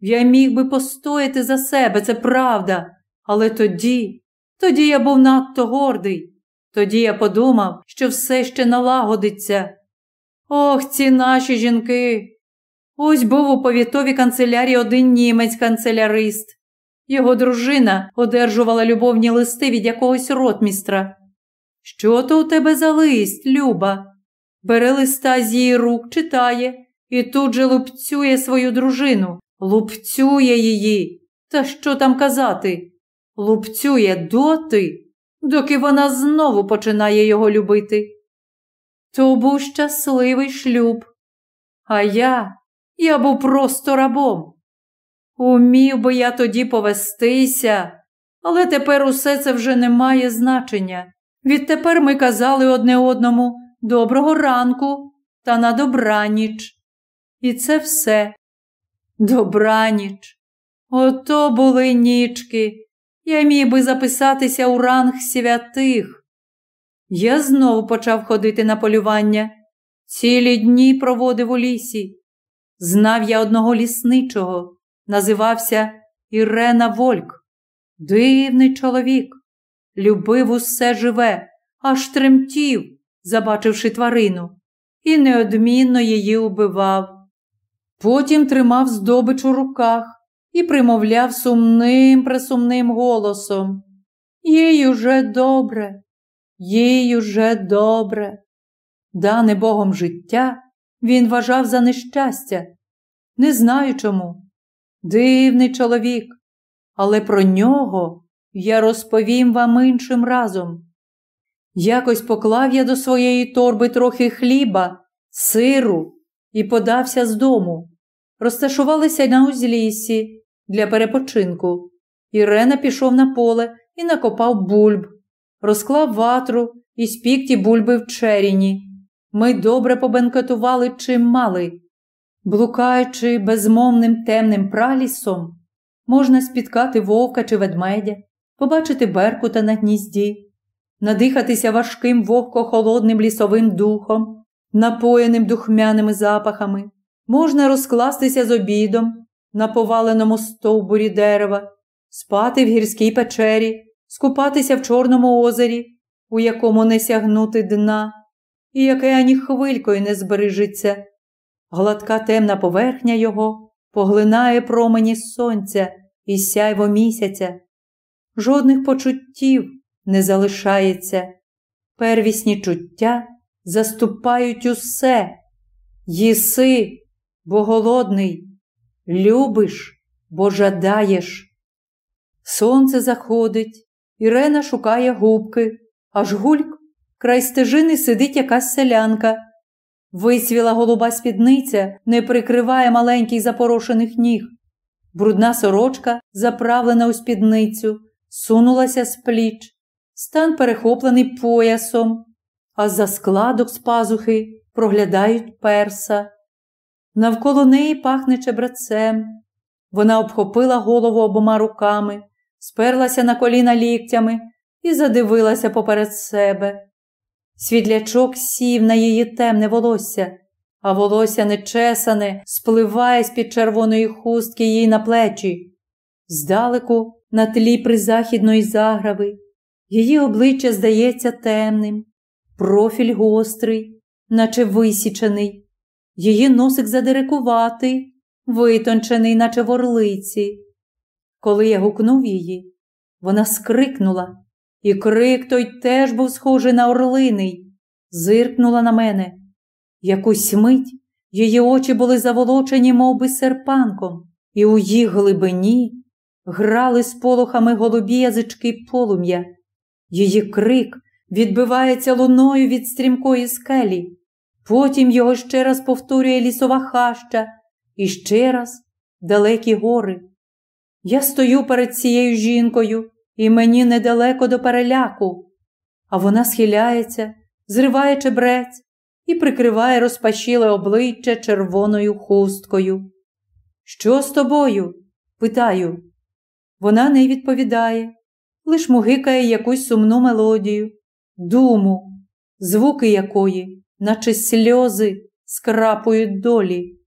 Я міг би постояти за себе, це правда, але тоді тоді я був надто гордий. Тоді я подумав, що все ще налагодиться. Ох, ці наші жінки. Ось був у повітовій канцелярії один німець канцелярист. Його дружина одержувала любовні листи від якогось ротмістра. Що то у тебе за лист, Люба? Бере листа з її рук, читає і тут же лупцює свою дружину, лупцює її. Та що там казати? лупцює доти, доки вона знову починає його любити. То був щасливий шлюб. А я, я був просто рабом. Умів би я тоді повестися, але тепер усе це вже не має значення. Відтепер ми казали одне одному доброго ранку та на добраніч. І це все. Добраніч. Ото були нічки, я міг би записатися у ранг святих. Я знову почав ходити на полювання. Цілі дні проводив у лісі. Знав я одного лісничого, називався Ірена Вольк. Дивний чоловік. Любив усе живе, аж тремтів, забачивши тварину, і неодмінно її убивав. Потім тримав здобич у руках і примовляв сумним присумним голосом. Їй уже добре. їй уже добре. Дане Богом життя він вважав за нещастя. Не знаю чому. Дивний чоловік, але про нього я розповім вам іншим разом. Якось поклав я до своєї торби трохи хліба, сиру і подався з дому. Розташувалися на узліссі для перепочинку. Ірена пішов на поле і накопав бульб, розклав ватру і спік ті бульби в черіні. Ми добре побенкетували чим мали. Блукаючи безмовним темним пралісом, можна спіткати вовка чи ведмедя, побачити беркута на гнізді, надихатися важким вогко-холодним лісовим духом, напоєним духмяними запахами, можна розкластися з обідом на поваленому стовбурі дерева, спати в гірській печері, скупатися в Чорному озері, у якому не сягнути дна, і яке ані хвилькою не збережиться. Гладка темна поверхня його поглинає промені сонця і сяйво місяця. Жодних почуттів не залишається. Первісні чуття заступають усе. Їси, бо голодний, любиш, бо жадаєш. Сонце заходить, Ірена шукає губки, аж гульк край стежини сидить якась селянка. Висвіла голуба спідниця не прикриває маленьких запорошених ніг. Брудна сорочка, заправлена у спідницю, сунулася з пліч, стан перехоплений поясом, а за складок з пазухи проглядають перса. Навколо неї пахне чебрацем. Вона обхопила голову обома руками, сперлася на коліна ліктями і задивилася поперед себе. Світлячок сів на її темне волосся, а волосся нечесане спливає з-під червоної хустки їй на плечі. Здалеку, на тлі призахідної заграви, її обличчя здається темним, профіль гострий, наче висічений, її носик задирикуватий, витончений, наче в орлиці. Коли я гукнув її, вона скрикнула і крик той теж був схожий на орлиний, зиркнула на мене. Якусь мить її очі були заволочені мов би, серпанком, і у їх глибині грали з полохами голубі язички полум'я. Її крик відбивається луною від стрімкої скелі. Потім його ще раз повторює лісова хаща і ще раз далекі гори. Я стою перед цією жінкою і мені недалеко до переляку, а вона схиляється, зриває чебрець і прикриває розпашіле обличчя червоною хусткою. Що з тобою? питаю. Вона не відповідає, лиш мугикає якусь сумну мелодію, думу, звуки якої, наче сльози, скрапують долі.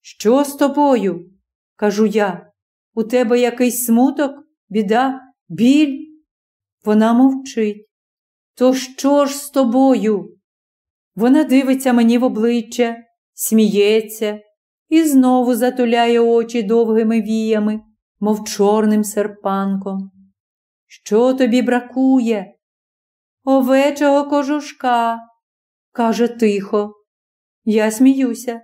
Що з тобою? кажу я. У тебе якийсь смуток, біда? Біль? Вона мовчить. То що ж з тобою? Вона дивиться мені в обличчя, сміється і знову затуляє очі довгими віями, мов чорним серпанком. Що тобі бракує? Овечого кожушка, каже тихо. Я сміюся.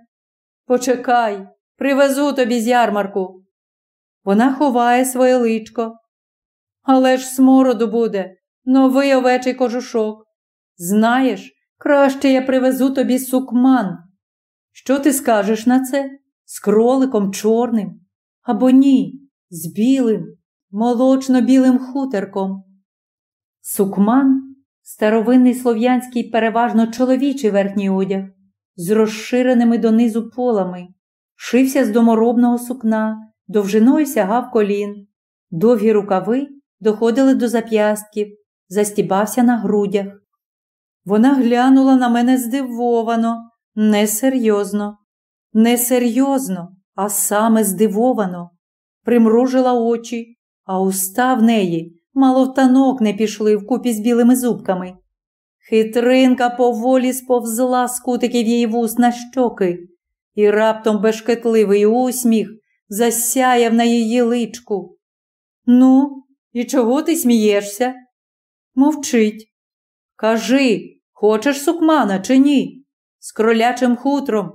Почекай, привезу тобі з ярмарку. Вона ховає своє личко, але ж смороду буде, новий овечий кожушок. Знаєш, краще я привезу тобі сукман. Що ти скажеш на це? З кроликом чорним? Або ні, з білим, молочно-білим хутерком. Сукман старовинний слов'янський переважно чоловічий верхній одяг, з розширеними донизу полами, шився з доморобного сукна, довжиною сягав колін, довгі рукави доходили до зап'ястків, застібався на грудях. Вона глянула на мене здивовано, несерйозно, несерйозно, а саме здивовано, примружила очі, а уста в неї мало в танок не пішли вкупі з білими зубками. Хитринка поволі сповзла з кутиків її вуст на щоки, і раптом бешкетливий усміх засяяв на її личку. Ну, і чого ти смієшся? Мовчить. Кажи, хочеш сукмана чи ні? З кролячим хутром